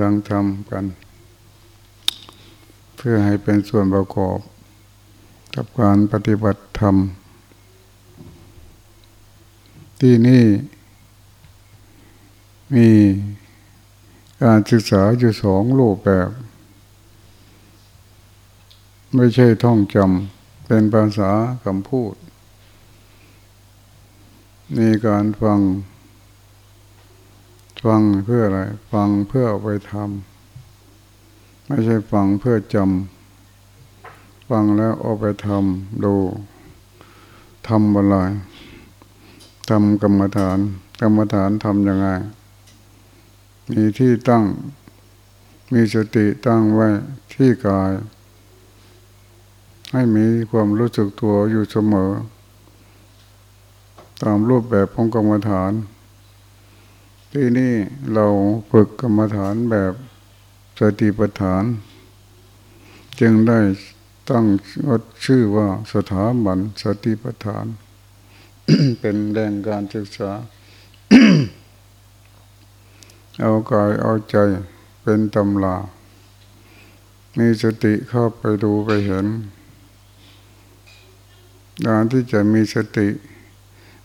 ฟังทำกัน เพื่อให้เป็นส่วนประกอบกับการปฏิบัติธรรม ที่นี่มีการศึกษาอยู่สองรูปแบบ ไม่ใช่ท่องจำเป็นภาษาคำพูด มีการฟัง ฟังเพื่ออะไร ฟังเพื่อเอาไปทำไม่ใช่ฟังเพื่อจำฟังแล้วเอาไปทำดูทำอะไรทำกรรมฐาน กรรมฐานทำยังไง มีที่ตั้ง มีสติตั้งไว้ที่กาย ให้มีความรู้สึกตัวอยู่เสมอ ตามรูปแบบของกรรมฐาน ที่นี่เราฝึกกรรมฐานแบบสติปัฏฐาน จึงได้ตั้งชื่อว่าสถาบันสติปัฏฐาน เป็นแรงการศึกษา เอากายเอาใจเป็นตำลามีสติเข้าไปดูไปเห็นการที่จะมีสติ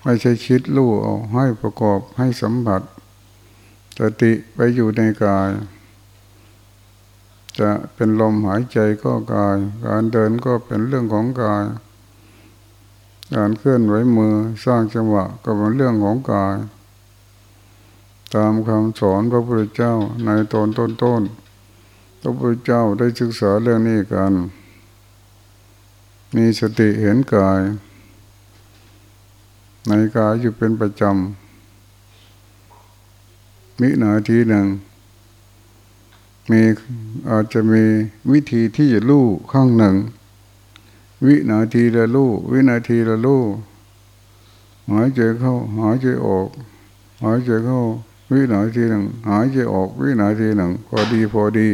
ไม่ใช่คิดรู้เอาให้ประกอบให้สัมผัส สติไปอยู่ในกาย จะเป็นลมหายใจก็กาย การเดินก็เป็นเรื่องของกาย การเคลื่อนไหวมือสร้างจังหวะก็เป็นเรื่องของกาย ตามคำสอนพระพุทธเจ้าในตอนต้นๆพระพุทธเจ้าได้ศึกษาเรื่องนี้กัน มีสติเห็นกาย ในกายอยู่เป็นประจำ มินาทีหนึ่งมีอาจจะมีวิธีที่จะลู่ข้างหนึ่ง วินาทีละลู่วินาทีละลู่หายใจเข้าหายใจออกหายใจเข้า วินาทีหนึ่งหายใจออก วินาทีหนึ่งพอดีพอดี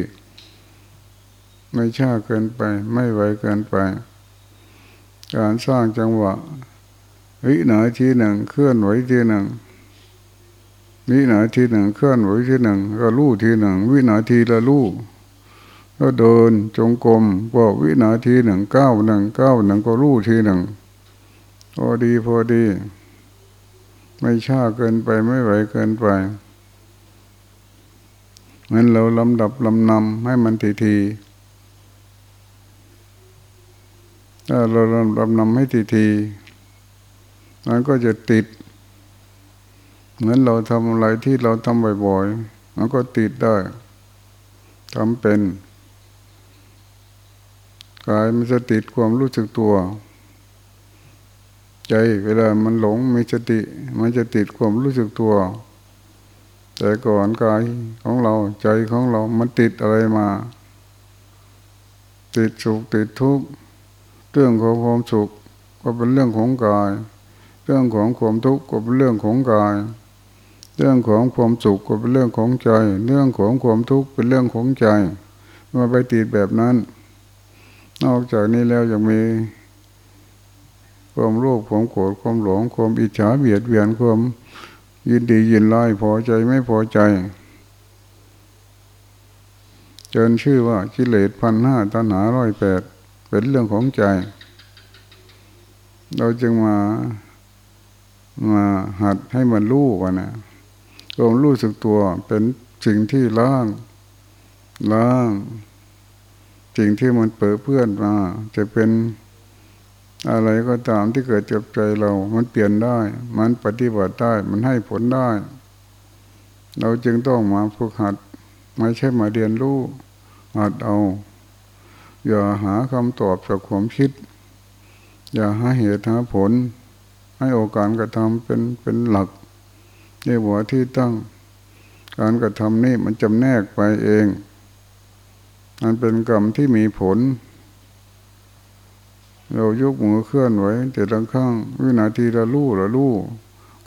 ไม่ช้าเกินไป ไม่ไวเกินไป การสร้างจังหวะ วินาทีหนึ่งเคลื่อนไหวทีหนึ่ง วินาทีหนึ่งเคลื่อนไหวทีหนึ่งก็ลู่ทีหนึ่งวินาทีละลู่ก็เดินจงกรมก็วินาทีหนึ่งเก้าหนึ่งเก้าหนึ่งก็ลู่ทีหนึ่งพอดีพอดี ไม่ช้าเกินไปไม่ไหวเกินไปเหมือนเราลำดับลำนำให้มันทีทีถ้าเราลำดับนำให้ทีทีมันก็จะติด เหมือนเราทำอะไรที่เราทำบ่อยๆมันก็ติดได้ทำเป็นกายมันจะติดความรู้สึกตัว ใจเวลามันหลงมีสติ มันจะติดความรู้สึกตัว แต่ก่อนกายของเราใจของเรา มันติดอะไรมา ติดสุขติดทุกข์เรื่องของความสุขก็เป็นเรื่องของกาย เรื่องของความทุกข์ก็เป็นเรื่องของกาย เรื่องของความสุขก็เป็นเรื่องของใจ เรื่องของความทุกข์เป็นเรื่องของใจมาไปติดแบบนั้น นอกจากนี้แล้วยังมี ความโลภความโกรธความหลงความอิจฉาเบียดเบียนความยินดียินไล่พอใจไม่พอใจจนชื่อว่ากิเลสพันห้าตัณหาร้อยแปดเป็นเรื่องของใจ เราจึงมามาหัดให้มันรู้ว่านะ ความรู้สึกตัวเป็นสิ่งที่ล่างล่างสิ่งที่มันเปิดเพื่อนมา จะเป็นอะไรก็ตามที่เกิดจ็บใจเรา มันเปลี่ยนได้ มันปฏิบัติได้ มันให้ผลได้ เราจึงต้องมาฝึกหัด ไม่ใช่มาเรียนรู้หัดเอา อย่าหาคำตอบจากความคิด อย่าหาเหตุหาผล ให้โอกาสกระทำเป็นเป็นหลัก นหัวที่ตั้ง การกระทำนี่มันจำแนกไปเอง มันเป็นกรรมที่มีผล เรายกมือเคลื่อนไหวแต่ละข้างวินาทีละลู่ละลู่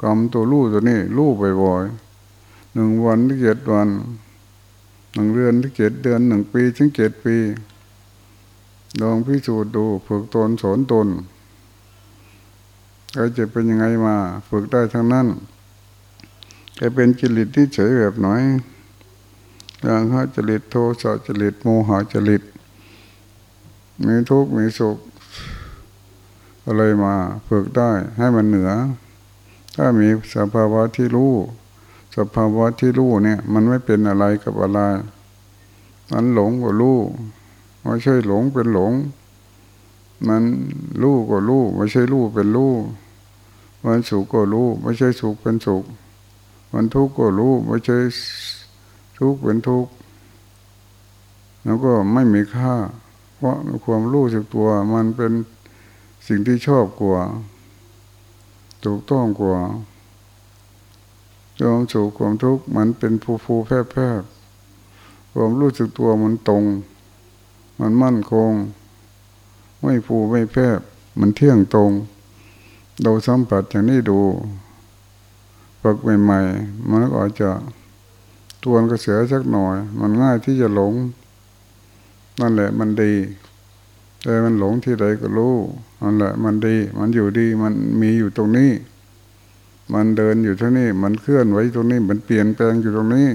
กำตัวลู่ตัวนี้ลู่บ่อยๆหนึ่งวันที่เจ็ดวันหนึ่งเดือนที่เจ็ดเดือนหนึ่งปีถึงเจ็ดปีลองพิสูจน์ดูฝึกตนสอนตนก็จะเป็นยังไงมา ฝึกได้ทั้งนั้น จะเป็นจิตที่เฉยแบบหน่อย่างหาจริตโทสะจริตโมหะจริตมีทุกข์มีสุขอะไรมาฝึกได้ให้มันเหนือ ถ้ามีสภาวะที่รู้สภาวะที่รู้เนี่ย มันไม่เป็นอะไรกับอะไรมันหลงก็รู้ไม่ใช่หลงเป็นหลง มันรู้ก็รู้ไม่ใช่รู้เป็นรู้มันสุขก็รู้ไม่ใช่สุขเป็นสุข มันทุกข์ก็รู้ไม่ใช่ทุกข์เป็นทุกข์แล้วก็ไม่มีค่า เพราะความรู้สึกตัวมันเป็นสิ่งที่ชอบกว่า ถูกต้องกว่าจอมสุขความทุกข์มันเป็นฟูฟูแพร่แพร่ความรู้สึกตัวมันตรง มันมั่นคง ไม่ฟูไม่แพร่มันเที่ยงตรง เราสัมผัสอย่างนี้ดู ฝึกใหม่ๆมันก็อาจจะตวนกระเสือสักหน่อย มันง่ายที่จะหลง นั่นแหละมันดี แต่มันหลงที่ใดก็รู้นั่นแหละมันดี มันอยู่ดีมันมีอยู่ตรงนี้ มันเดินอยู่ที่นี่มันเคลื่อนไหวตรงนี้ มันเปลี่ยนแปลงอยู่ตรงนี้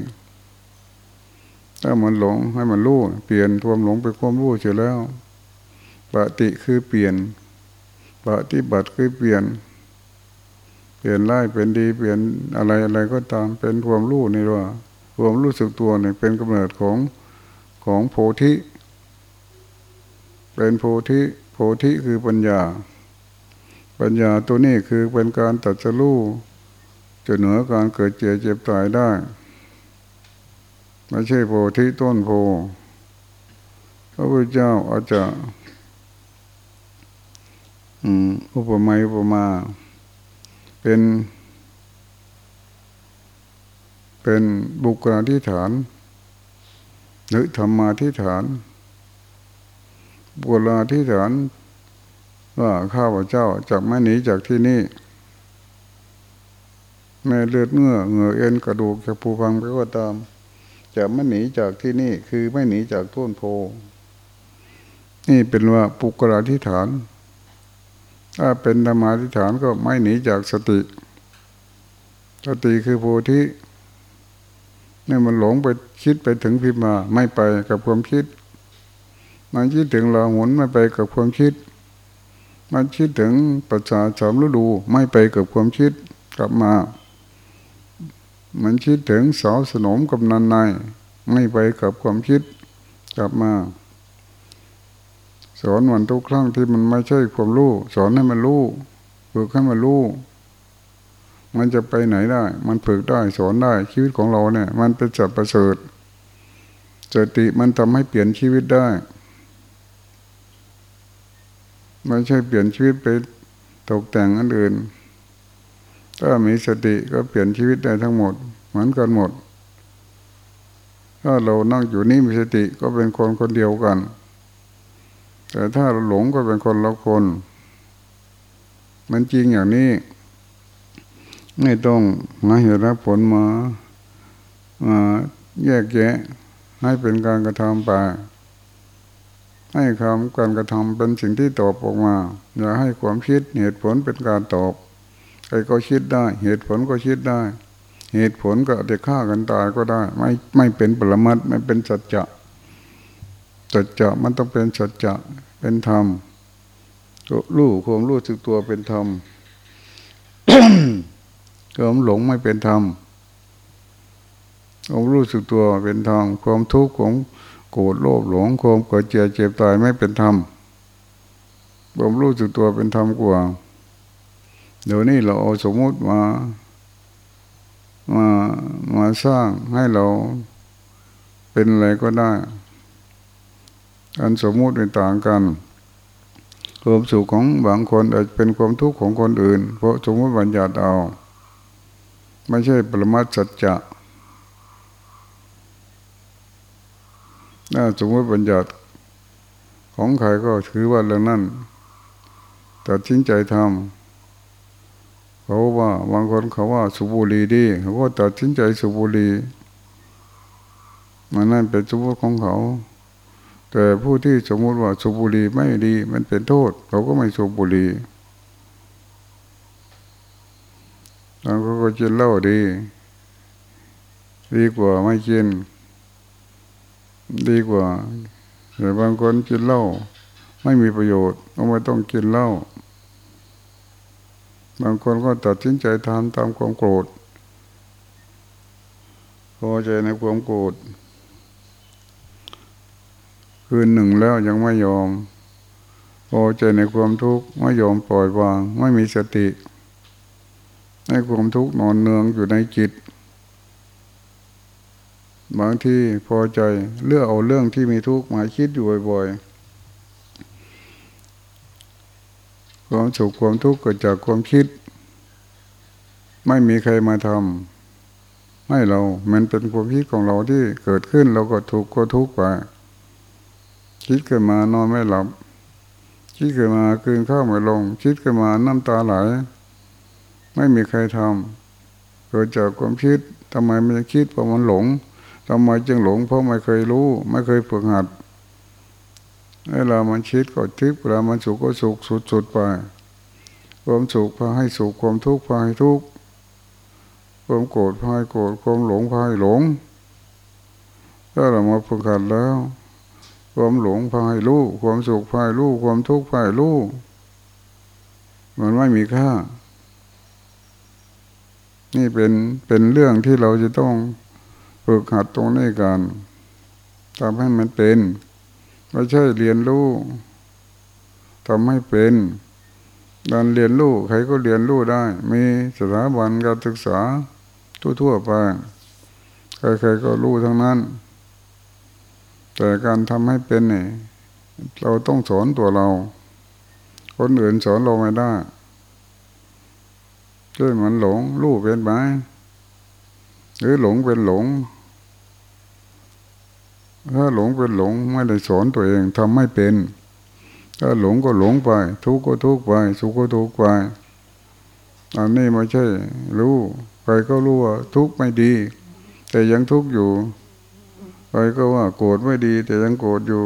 ถ้ามันหลงให้มันรู้เปลี่ยนควมหลงเป็นความรู้เสร็จแล้วปฏิคือเปลี่ยนปฏิบัติคือเปลี่ยน เปลี่ยนร้ายเป็นดีเปลี่ยนอะไรอะไรก็ตามเป็นความรู้นี่ว่าความรู้สึกตัวเนี่ยเป็นกำเนิดของของโพธิเป็นโพธิโพธิคือปัญญา ปัญญาตัวนี้คือเป็นการตัดสู้จะเหนือการเกิดเจ็บเจ็บตายได้ไม่ใช่โพธิต้นโพพระพุทธเจ้าอาจจะอุปมาอุปมา เป็น เป็นบุคลาธิฐาน หรือธรรมาธิฐาน บุคลาธิฐานว่าข้าพเจ้าจากไม่หนีจากที่นี่ แม่เลือดเงื่อเหงื่อเอ็นกระดูกจะผูพังไปก็ตาม จะไม่หนีจากที่นี่คือไม่หนีจากต้นโพนี่เป็นว่าปุกราธิฐาน ถ้าเป็นธรรมาธิฐานก็ไม่หนีจากสติ สติคือโพธินี่มันหลงไปคิดไปถึงพิมาไม่ไปกับความคิด มันคิดถึงเราหมุนไม่ไปกับความคิด มันคิดถึงประชาสามฤดูไม่ไปกับความคิดกลับมา มันคิดถึงสาวสนมกับนันนายไม่ไปกับความคิดกลับมา สอนมันทุกครั้งที่มันไม่ใช่ความรู้สอนให้มันรู้ฝึกให้มันรู้มันจะไปไหนได้ มันฝึกได้สอนได้ชีวิตของเราเนี่ย มันเป็นจับประเสริฐสติมันทำให้เปลี่ยนชีวิตได้ไม่ใช่เปลี่ยนชีวิตไปตกแต่งอันอื่น ถ้ามีสติก็เปลี่ยนชีวิตได้ทั้งหมด เหมือนกันหมด ถ้าเรานั่งอยู่นี่มีสติก็เป็นคนคนเดียวกัน แต่ถ้าเราหลงก็เป็นคนละคน มันจริงอย่างนี้ ไม่ต้องหาเหตุผลมามาแยกแยะ ให้เป็นการกระทำไป ให้คำการกระทำเป็นสิ่งที่ตอบออกมา อย่าให้ความคิดเหตุผลเป็นการตอบใครก็คิดได้ เหตุผลก็คิดได้ เหตุผลก็จะฆ่ากันตายก็ได้ ไม่ไม่เป็นปรมัตไม่เป็นสัจจะ สัจจะมันต้องเป็นสัจจะเป็นธรรมรู้ความรู้สึกตัวเป็นธรรมความหลงไม่เป็นธรรมความรู้สึกตัวเป็นธรรมความทุกข์ของโกรธโลภหลงความเกิดเจ็บเจ็บตายไม่เป็นธรรมความรู้สึกตัวเป็นธรรมกว่า เดี๋ยวนี้เราเอาสมมติมามามาสร้างให้เราเป็นอะไรก็ได้ การสมมุติเป็นต่างกันความสุขของบางคนอาจเป็นความทุกข์ของคนอื่น เพราะสมมติบัญญัติเอา ไม่ใช่ปรมัตสัจจะถ้าสมมติบัญญัติของใครก็ถือว่าเรื่องนั้นตัดสินใจทำเขาว่าบางคนเขาว่าสุบุรีดีเขาก็ตัดสินใจสุบุรีมันนั่นเป็นสมมติของเขา แต่ผู้ที่สมมุติว่าสูบบุหรี่ไม่ดี มันเป็นโทษ เขาก็ไม่สูบบุหรี่แล้วก็กินเหล้าดี ดีกว่าไม่กิน ดีกว่าแต่บางคนกินเหล้าไม่มีประโยชน์ก็ไม่ต้องกินเหล้าบางคนก็ตัดสินใจทำตามความโกรธพอใจในความโกรธ คืนหนึ่งแล้วยังไม่ยอมพอใจในความทุกข์ไม่ยอมปล่อยวาง ไม่มีสติในความทุกข์นอนเนืองอยู่ในจิตบางที่พอใจเลือกเอาเรื่องที่มีทุกข์มาคิดอยู่บ่อยๆความสุขความทุกข์เกิดจากความคิด ไม่มีใครมาทำให้เรา มันเป็นความคิดของเราที่เกิดขึ้นเราก็ทุกข์ก็ทุกข์ไป คิดขึ้นมานอนไม่หลับ คิดขึ้นมาคืนข้าวไม่ลง คิดขึ้นมาน้ำตาไหล ไม่มีใครทำเกิดจากความคิดทำไมมันจะคิดเพราะมันหลงทำไมจึงหลงเพราะไม่เคยรู้ ไม่เคยฝึกหัดเวลามันคิดก็ทิพย์เวลามันสุขก็สุขสุดๆไปความสุขพาให้สุขความทุกข์พาให้ทุกข์ความโกรธพาให้โกรธความหลงพาให้หลงถ้าเรามาฝึกหัดแล้ว ความหลงพาให้รู้ความสุขพาให้รู้ความทุกข์พาให้รู้มันไม่มีค่า นี่เป็นเป็นเรื่องที่เราจะต้องฝึกหัดตรงนี้กันทำให้มันเป็นไม่ใช่เรียนรู้ทำให้เป็นการเรียนรู้ใครก็เรียนรู้ได้ มีสถาบันการศึกษาทั่วๆไปใครๆก็รู้ทั้งนั้น แต่การทำให้เป็นเนี่ยเราต้องสอนตัวเรา คนอื่นสอนเราไม่ได้ช่วยมันหลงรู้เป็นไหมหรือหลงเป็นหลง ถ้าหลงเป็นหลงไม่ได้สอนตัวเองทำไม่เป็น ถ้าหลงก็หลงไป ทุกข์ก็ทุกข์ไป สุขก็ทุกข์ไปอันนี้ไม่ใช่ รู้ใครก็รู้ว่าทุกข์ไม่ดี แต่ยังทุกข์อยู่ ใครก็ว่าโกรธไม่ดี แต่ยังโกรธอยู่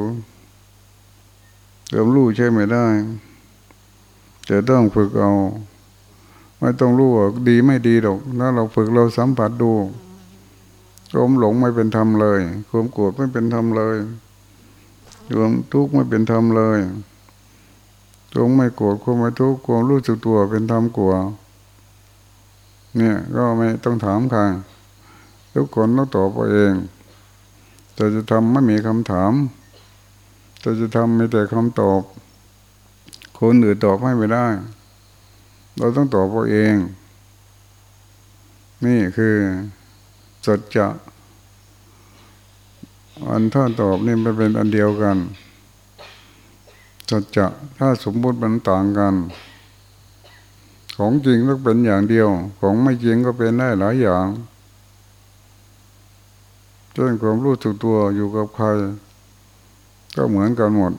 เติมรู้ใช่ไม่ได้จะต้องฝึกเอา ไม่ต้องรู้ว่าดีไม่ดีหรอกถ้าเราฝึกเราสัมผัสดูความหลงไม่เป็นธรรมเลยความโกรธไม่เป็นธรรมเลยความทุกข์ไม่เป็นธรรมเลยควมไม่โกรธความไม่ทุกข์ความรู้สึกตัวเป็นธรรมกว่าเนี่ยก็ไม่ต้องถามใครทุกคนต้องตอบเอง แต่จะทำไม่มีคำถาม แต่จะทำมีแต่คำตอบ คนอื่นตอบให้ไม่ได้ เราต้องตอบตัวเอง นี่คือสัจจะอันถ้าตอบนี่มันเป็นอันเดียวกันสัจจะถ้าสมบูรณ์มันต่างกัน ของจริงต้องเป็นอย่างเดียว ของไม่จริงก็เป็นได้หลายอย่าง เช่นความรู้สึกตัวอยู่กับใคร ก็เหมือนกันหมด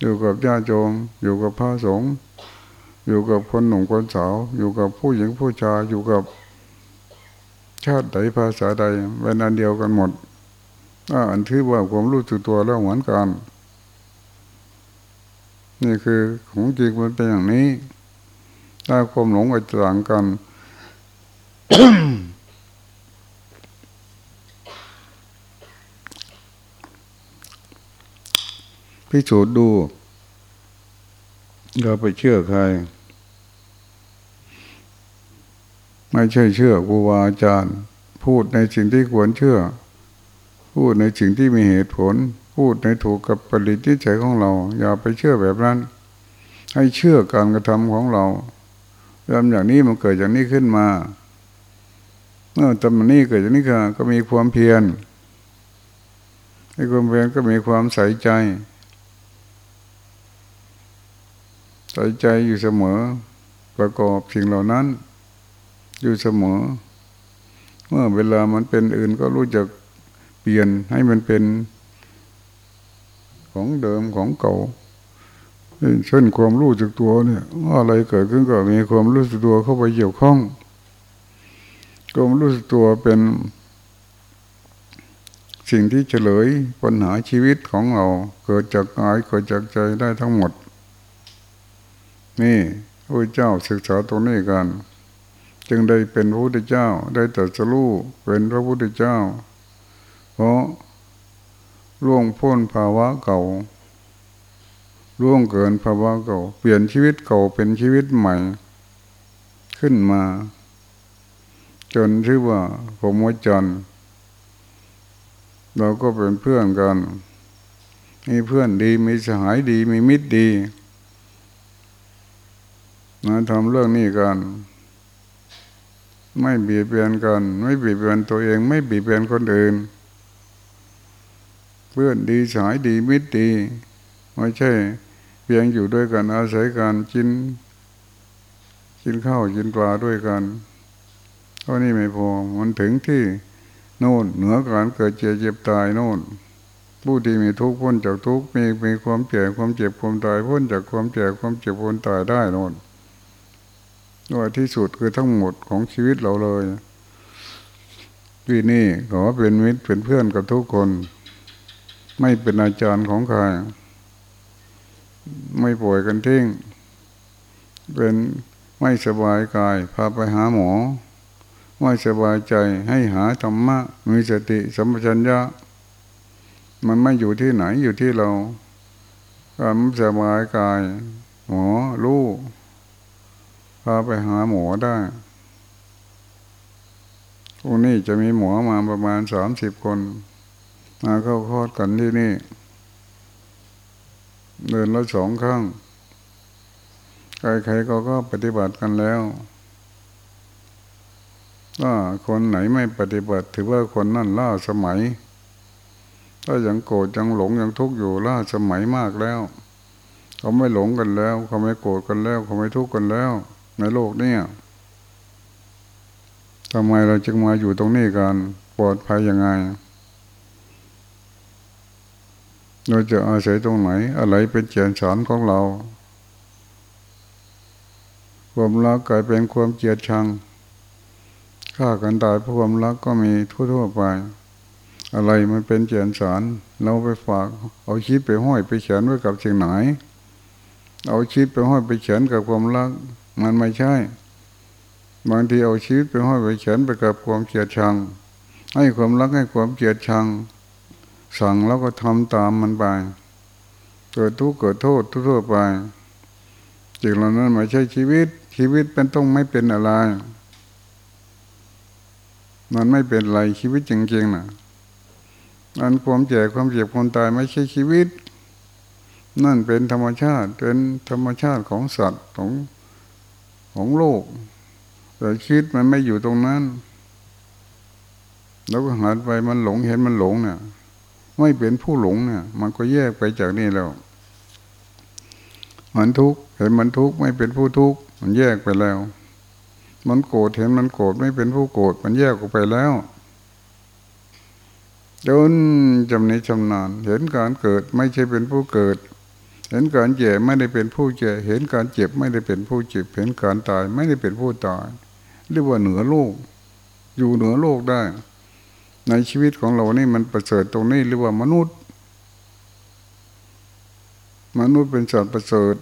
อยู่กับญาติโยมอยู่กับพระสงฆ์อยู่กับคนหนุ่มคนสาว อยู่กับผู้หญิงผู้ชายอยู่กับ ชาติใดภาษาใดเป็นอันเดียวกันหมดอันที่ว่าความรู้สึกตัวแล้วเหมือนกันนี่คือของจริงมันเป็นอย่างนี้ ถ้าความหลงอาจต่างกัน พิสูจน์ดูเราไปเชื่อใคร ไม่ใช่เชื่อครูบาอาจารย์ พูดในสิ่งที่ควรเชื่อ พูดในสิ่งที่มีเหตุผล พูดในถูกกับปริติใจของเรา อย่าไปเชื่อแบบนั้น ให้เชื่อการกระทำของเราเริ่มอย่างนี้มันเกิดอย่างนี้ขึ้นมาเมื่อทำนี้เกิดอย่างนี้ก็มีความเพียรในความเพียรก็มีความใส่ใจ ใส่ใจอยู่เสมอ ประกอบสิ่งเหล่านั้น อยู่เสมอ เมื่อเวลามันเป็นอื่นก็รู้จักเปลี่ยนให้มันเป็นของเดิมของเก่าเช่นความรู้จักตัวเนี่ยอะไรเกิดขึ้นก็มีความรู้สึกตัวเข้าไปเกี่ยวข้องความรู้สึกตัวเป็นสิ่งที่เฉลยปัญหาชีวิตของเรา เกิดจากกายเกิดจากใจได้ทั้งหมด นี่พระเจ้าศึกษาตรงนี้กัน จึงได้เป็นพระพุทธเจ้า ได้ตรัสรู้เป็นพระพุทธเจ้า เพราะร่วงพ้นภาวะเก่าร่วงเกินภาวะเก่า เปลี่ยนชีวิตเก่าเป็นชีวิตใหม่ ขึ้นมา จนชื่อว่าผมวจันเราก็เป็นเพื่อนกัน มีเพื่อนดีมีสหายดีมีมิตรดี มาทำเรื่องนี้กัน ไม่เบียดเบียนกัน ไม่เบียดเบียนตัวเอง ไม่เบียดเบียนคนอื่น เพื่อนดีสายดีมิตรดีไม่ใช่ เพียงอยู่ด้วยกันอาศัยกันกินกินข้าวกินปลาด้วยกันเท่านี้ไม่พอ มันถึงที่โน่นเหนือการเกิดเจ็บเจ็บตายโน่นผู้ที่มีทุกข์พ้นจากทุกข์มีมีความเจ็บความเจ็บความตายพ้นจากความเจ็บความเจ็บความตายได้โน่น วยที่สุดคือทั้งหมดของชีวิตเราเลยที่นี่ขอเป็นมิตรเป็นเพื่อนกับทุกคน ไม่เป็นอาจารย์ของใคร ไม่ป่วยกันทิ้งเป็นไม่สบายกายพาไปหาหมอ ไม่สบายใจให้หาธรรมะ มีสติสัมปชัญญะ มันไม่อยู่ที่ไหนอยู่ที่เราความสบายกาย หมอรู้ พาไปหาหมอได้พรุ่งนี้จะมีหมอมาประมาณสามสิบคน มาเข้าคอดกันที่นี่ เดินละสองครั้งใครๆก็ก็ปฏิบัติกันแล้วถ้าคนไหนไม่ปฏิบัติ ถือว่าคนนั่นล่าสมัย ถ้ายังโกรธยังหลงยังทุกข์อยู่ล่าสมัยมากแล้ว เขาไม่หลงกันแล้ว เขาไม่โกรธกันแล้ว เขาไม่ทุกข์กันแล้ว ในโลกนี้ทำไมเราจึงมาอยู่ตรงนี้กันปลอดภัยยังไง เราจะอาศัยตรงไหน อะไรเป็นเจียนสารของเรา ความรักกลายเป็นความเกลียดชังฆ่ากันตายเพราะความรักก็มีทั่วๆไป อะไรมันเป็นเจียนสารเราไปฝาก เอาชีวิตไปห้อยไปเขียนไว้กับสิ่งไหน เอาชีวิตไปห้อยไปเขียนกับความรัก มันไม่ใช่ บางทีเอาชีวิตไปห้อยไปเขียนไปกับความเกลียดชัง ให้ความรักให้ความเกลียดชัง สั่งแล้วก็ทำตามมันไปเกิดทุกข์เกิดโทษทั่วไปจิตเรานั้นไม่ใช่ชีวิต ชีวิตเป็นต้องไม่เป็นอะไร มันไม่เป็นอะไรชีวิตจริงๆนะอันความแก่ความเจ็บความตายไม่ใช่ชีวิต นั่นเป็นธรรมชาติเป็นธรรมชาติของสัตว์ของ ของโลก แต่ชีวิตมันไม่อยู่ตรงนั้น แล้วก็หันไปมันหลงเห็นมันหลงเนี่ยไม่เป็นผู้หลงเนี่ย มันก็แยกไปจากนี่แล้ว มันทุกข์เห็นมันทุกข์ไม่เป็นผู้ทุกข์มันแยกไปแล้ว มันโกรธเห็นมันโกรธไม่เป็นผู้โกรธมันแยกออกไปแล้วจนจำนี้จำนานเห็นการเกิดไม่ใช่เป็นผู้เกิด เห็นการเจ็บไม่ได้เป็นผู้เจ็บเห็นการเจ็บไม่ได้เป็นผู้เจ็บเห็นการตายไม่ได้เป็นผู้ตายเรียกว่าเหนือโลก อยู่เหนือโลกได้ ในชีวิตของเรานี่มันประเสริฐตรงนี้เรียกว่ามนุษย์ มนุษย์เป็นสัตว์ประเสริฐ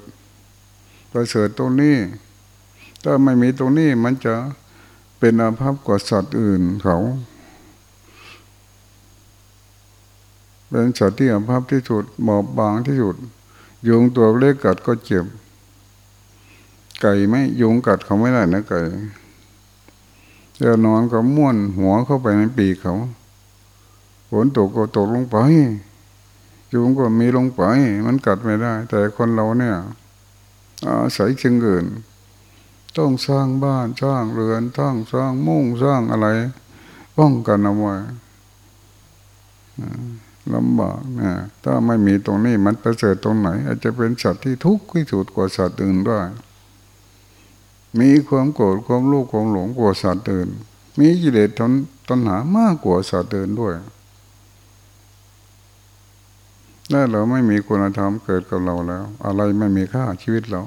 ประเสริฐตรงนี้ ถ้าไม่มีตรงนี้มันจะเป็นอาภัพกว่าสัตว์อื่นเขาเป็นสัตว์ที่อาภัพที่สุดหมอบบางที่สุด ยุงตัวเล็กกัดก็เจ็บ ไก่ไม่ยุงกัดเขาไม่ได้นะไก่เจะนอนก็ม้วนหัวเข้าไปในปีกเขาฝนตกก็ตกลงไปยุงก็มีลงไป มันกัดไม่ได้ แต่คนเราเนี่ยอาศัยเชิงเกินต้องสร้างบ้านสร้างเรือนสร้างสร้างมุ่งสร้างอะไร ป้องกันเอาไว้ ลำบากนะถ้าไม่มีตรงนี้มันประเสริฐตรงไหน อาจจะเป็นสัตว์ที่ทุกข์ที่สุดกว่าสัตว์อื่นได้ มีความโกรธความโลภความหลงกว่าสัตว์อื่น มีกิเลสทนตัณหามากกว่าสัตว์อื่นด้วยถ้าเราไม่มีคุณธรรมเกิดกับเราแล้ว อะไรไม่มีค่าชีวิตเรา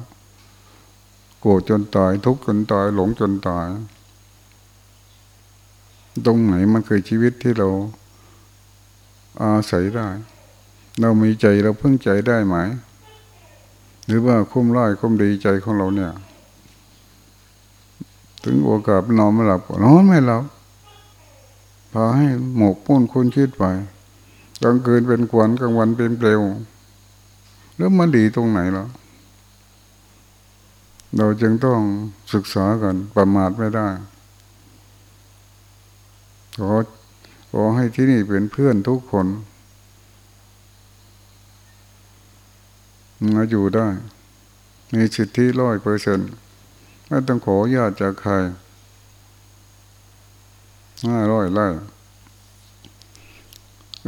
โกรธจนตายทุกข์จนตายหลงจนตาย ตรงไหนมันคือชีวิตที่เรา อาศัยได้ เรามีใจเราพึ่งใจได้ไหม หรือว่าคุ้มร้ายคุ้มดีใจของเราเนี่ย ถึงโอกาสนอนไม่หลับนอนไม่หลับพาให้หมกปุ้นคุณคิดไปกลางคืนเป็นควันกลางวันเป็นเปลวแล้วมันดีตรงไหนล่ะเราจึงต้องศึกษากันประมาทไม่ได้ขอ อให้ที่นี่เป็นเพื่อนทุกคนมาอยู่ได้ มีสิทธิร้อยเปอร์เซ็นไม่ต้องขอญาตจากใครห้าร้อยไร่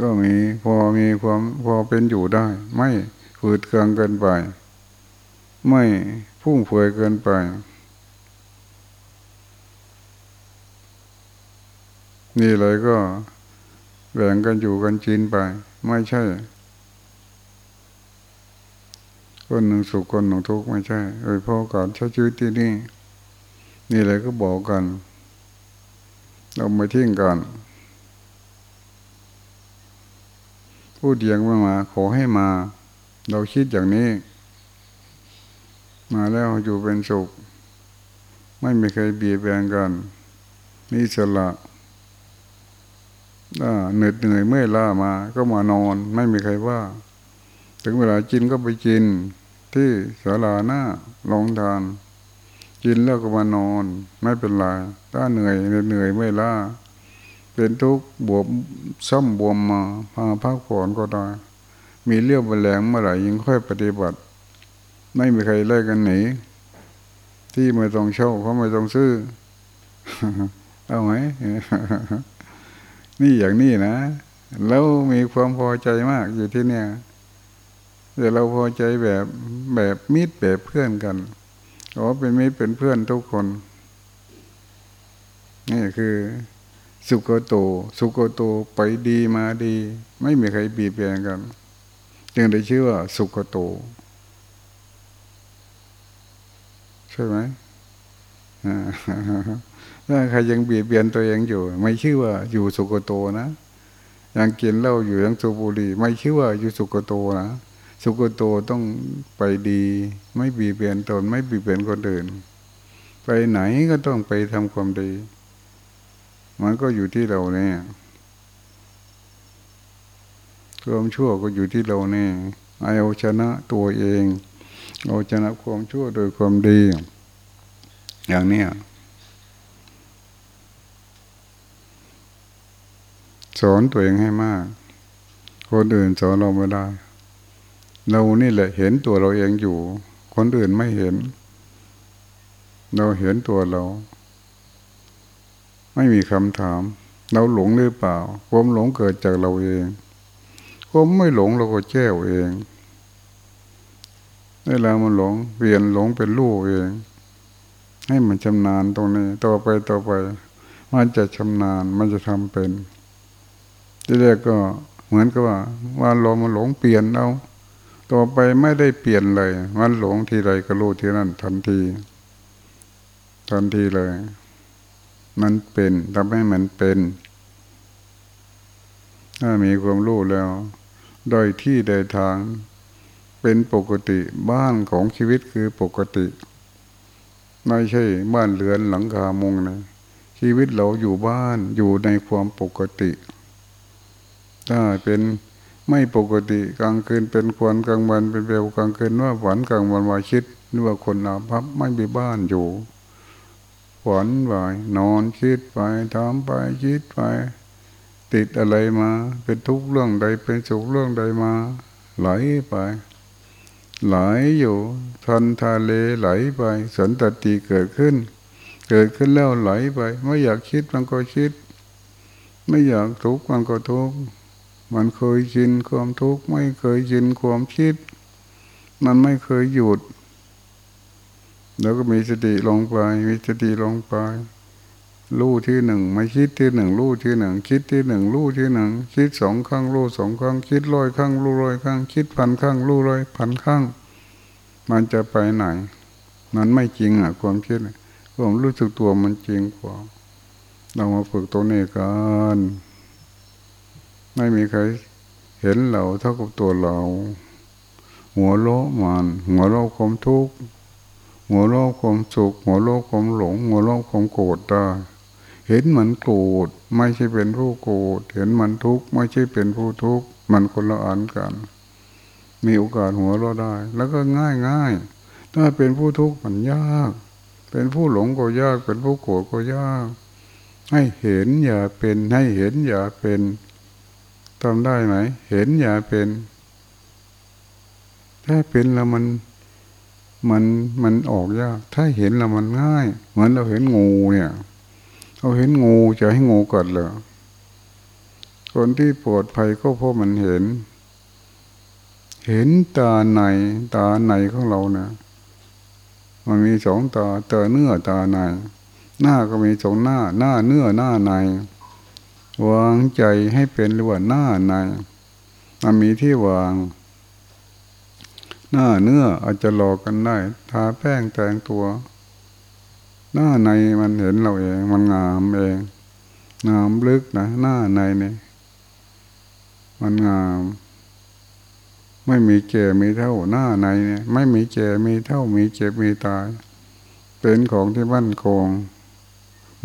ก็มีพอมีความพอเป็นอยู่ได้ ไม่ฝืดเคืองเกินไป ไม่พุ่งเฟือยเกินไป นี่เลยก็ แบ่งกันอยู่กันจินไป ไม่ใช่ คนหนึ่งสุขคนหนึ่งทุกข์ไม่ใช่โดยเพราะการใช้ชีวิตที่นี่นี่เลยก็บอกกัน เราไม่ทิ้งกันผู้เดียงมามา ขอให้มา เราคิดอย่างนี้ มาแล้วอยู่เป็นสุข ไม่มีใครเบียดเบียนกันนี่สละ เหนื่อยเหนื่อยเมื่อยล้ามา ก็มานอน ไม่มีใครว่า ถึงเวลากินก็ไปกิน ที่ศาลาหน้าลองทาน กินแล้วก็มานอน ไม่เป็นไรถ้าเหนื่อยเหนื่อยเมื่อยล้าเป็นทุกข์บวมซ้ำบวมมาพาพักผ่อนก็ได้มีเลี้ยวแรงเมื่อไหร่ยังค่อยปฏิบัติ ไม่มีใครไล่กันหนีที่ไม่ต้องเช่าเขาไม่ต้องซื้อ เอาไหม นี่อย่างนี้นะ แล้วมีความพอใจมากอยู่ที่เนี่ยแต่เราพอใจแบบแบบมิตรแบบเพื่อนกันอ๋อเป็นมิตรเป็นเพื่อนทุกคน นี่คือสุโกโต สุโกโตไปดีมาดี ไม่มีใครบีบแบงกัน จึงได้ชื่อว่าสุโกโต ใช่ไหม ถ้าใครยังบีบเบียนตัวเองอยู่ ไม่ชื่อว่าอยู่สุกโตนะยังกินเหล้าอยู่ยังสูบบุหรี่ไม่ชื่อว่าอยู่สุกโตนะสุกโตต้องไปดี ไม่บีบเบียนตน ไม่บีบเบียนคนอื่น ไปไหนก็ต้องไปทำความดี มันก็อยู่ที่เราเนี่ยความชั่วก็อยู่ที่เราเนี่ยเอาชนะตัวเอง เอาชนะความชั่วโดยความดี อย่างเนี้ย สอนตัวเองให้มาก คนอื่นสอนเราไม่ได้ เรานี่แหละเห็นตัวเราเองอยู่ คนอื่นไม่เห็น เราเห็นตัวเรา ไม่มีคำถาม เราหลงหรือเปล่า ความหลงเกิดจากเราเองความไม่หลงเราก็แก้วเองเวลามันหลงเปลี่ยนหลงเป็นลูกเอง ให้มันชำนาญตรงนี้ ต่อไปต่อไป มันจะชำนาญมันจะทำเป็น ที่แรกก็เหมือนกับว่าว่าเรามันหลงเปลี่ยนเอาต่อไปไม่ได้เปลี่ยนเลย มันหลงทีไรก็รู้ที่นั่นทันที ทันทีเลย มันเป็นทำให้มันเป็น ถ้ามีความรู้แล้วโดยที่ใดทาง เป็นปกติบ้านของชีวิตคือปกติ ไม่ใช่บ้านเรือนหลังคามุงนะชีวิตเราอยู่บ้านอยู่ในความปกติ ถ้าเป็นไม่ปกติกลางคืนเป็นควันกลางวันเป็นเปลกลางคืนว่าฝันกลางวันว่าคิดนึกว่าคนอาภัพไม่มีบ้านอยู่ฝันไปนอนคิดไปทำไปคิดไป ติดอะไรมา เป็นทุกข์เรื่องใดเป็นสุขเรื่องใดมา ไหลไป ไหลอยู่ทันทะเลไหลไปสันตติเกิดขึ้น เกิดขึ้นแล้วไหลไป ไม่อยากคิดมันก็คิด ไม่อยากทุกข์มันก็ทุกข์ มันเคยชินความทุกข์ไม่เคยชินความคิด มันไม่เคยหยุด แล้วก็มีสติลงไป มีสติลงไปรู้ที่หนึ่งไม่คิดที่หนึ่งรู้ที่หนึ่งคิดที่หนึ่งรู้ที่หนึ่งคิดสองครั้งรู้สองครั้งคิดร้อยครั้งรู้ร้อยครั้งคิดพันครั้งรู้ร้อยพันครั้งมันจะไปไหน มันไม่จริงอะ ความคิดความรู้สึกตัวมันจริงกว่าเรามาฝึกตัวนี้กัน ไม่มีใครเห็นเราเท่ากับตัวเรา หัวโลมันหัวโลความทุกข์หัวโลความสุข หัวโลความหลง หัวโลความโกรธได้เห็นมันโกรธไม่ใช่เป็นผู้โกรธเห็นมันทุกข์ไม่ใช่เป็นผู้ทุกข์มันคนละอันกัน มีโอกาสหัวเราได้ แล้วก็ง่ายง่ายถ้าเป็นผู้ทุกข์มันยาก เป็นผู้หลงก็ยาก เป็นผู้โกรธก็ยาก ให้เห็นอย่าเป็นให้เห็นอย่าเป็น ทำได้ไหม เห็นอย่าเป็น ถ้าเป็นแล้วมันมันมันออกยาก ถ้าเห็นแล้วมันง่าย เหมือนเราเห็นงูเนี่ยเราเห็นงูจะให้งูกัดเหรอคนที่ปวดภัยก็เพราะมันเห็น เห็นตาในตาในของเราเนะมันมีสองตาตาเนื้อตาใน หน้าก็มีสองหน้า หน้าเนื้อหน้าใน วางใจให้เป็นหรือว่าหน้าในมันมีที่วาง หน้าเนื้ออาจจะหลอกกันได้ ทาแป้งแต่งตัว หน้าในมันเห็นเราเอง มันงามเองงามลึกนะหน้าในเนี่ยมันงาม ไม่มีเก่มีเท่าหน้าในเนี่ย ไม่มีเก่มีเท่ามีเจ็บมีตาย เป็นของที่มั่นคง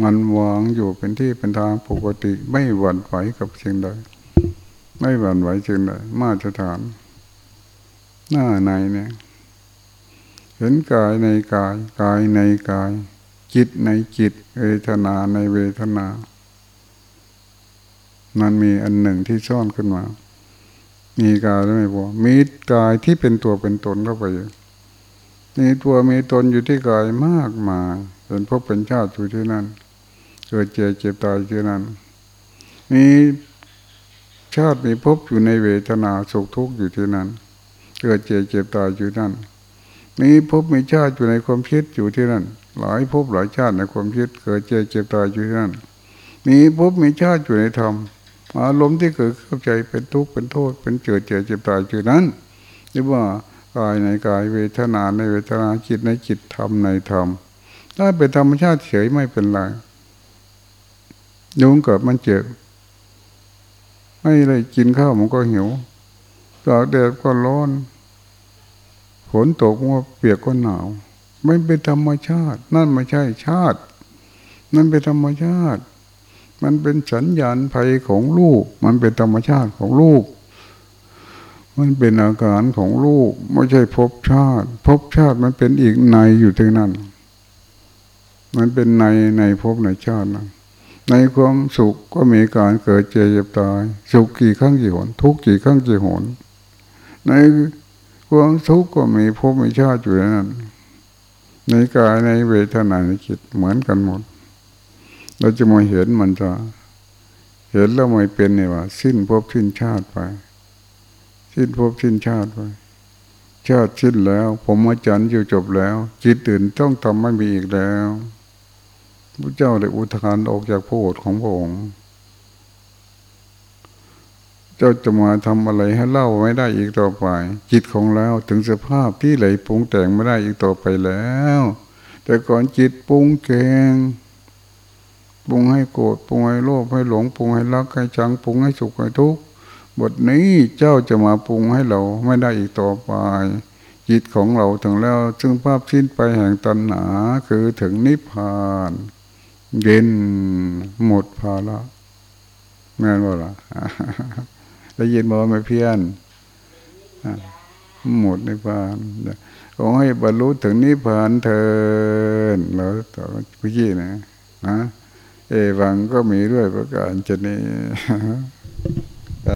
มันวางอยู่เป็นที่เป็นทางปกติ ไม่หวั่นไหวกับสิ่งใดไม่หวั่นไหวสิ่งใดมาตรฐาน หน้าในเนี่ย เห็นกายในกาย กายในกาย จิตในจิต เวทนาในเวทนา มันมีอันหนึ่งที่ซ่อนขึ้นมา มีกายไม่พอมีกายที่เป็นตัวเป็นตนเข้าไปมีตัวมีตนอยู่ที่กายมากมายเป็นพบเป็นชาติอยู่ที่นั่น เกิดเจ็บเจ็บตายที่นั่นมีชาติมีพบอยู่ในเวทนาสุขทุกข์อยู่ที่นั่นเกิดเจ็บเจ็บตายอยู่นั่นมีพบมีชาติอยู่ในความคิดอยู่ที่นั่น หลายพบหลายชาติในความคิด เกิดเจ็บเจ็บตายอยู่ที่นั่นมีพบมีชาติอยู่ในธรรมอารมณ์ที่เกิดเข้าใจเป็นทุกข์เป็นโทษ เป็นเจิดเจ็บเจ็บตายอยู่นั้นเรียกว่ากายในกายเวทนาในเวทนาจิตในจิตธรรมในธรรมถ้าเป็นธรรมชาติเฉยไม่เป็นไร ยุงเกิดมันเจ็บไม่ได้กินข้าวมันก็หิวตากแดดก็ร้อนฝนตกว่าเปียกก็หนาว ไม่เป็นธรรมชาติ นั่นไม่ใช่ชาติ นั่นเป็นธรรมชาติ มันเป็นสัญญาณภัยของลูก มันเป็นธรรมชาติของลูก มันเป็นอาการของลูก ไม่ใช่ภพชาติภพชาติมันเป็นอีกในอยู่ที่นั่นมันเป็นในในภพในชาตินะ ในความสุขก็มีการเกิดเจ็บตาย สุขกี่ครั้งกี่หน ทุกข์กี่ครั้งกี่หน ในความทุกข์ก็มีภพมีชาติอยู่นั้น ในกายในเวทนาในจิตเหมือนกันหมด เราจะมาเห็นมันจะเห็นแล้วไม่เป็นเนี่ยว่า สิ้นภพสิ้นชาติไป สิ้นภพสิ้นชาติไป ชาติสิ้นแล้ว ผมอาจารย์อยู่จบแล้ว จิตตื่นต้องทำไม่มีอีกแล้ว พระเจ้าได้อุทานออกจากโอษฐ์ของพระองค์ เจ้าจะมาทำอะไรให้เล่าไม่ได้อีกต่อไป จิตของเราถึงสภาพที่ไหลปรุงแต่งไม่ได้อีกต่อไปแล้ว แต่ก่อนจิตปรุงเกงปรุงให้โกรธปรุงให้โลภให้หลงปรุงให้รักให้ชังปรุงให้สุขให้ทุกข์บทนี้เจ้าจะมาปรุงให้เราไม่ได้อีกต่อไป จิตของเราถึงแล้ว ซึ่งภาพสิ้นไปแห่งตัณหาคือถึงนิพพาน เย็นหมดภาระแม่นว่าล่ะได้ยินบอกไม่เพี้ยนหมดในพานขอให้บรรลุถึงนิพพานเถินแล้วต่อพี่นะนะเอวังก็มีด้วยประการชนี้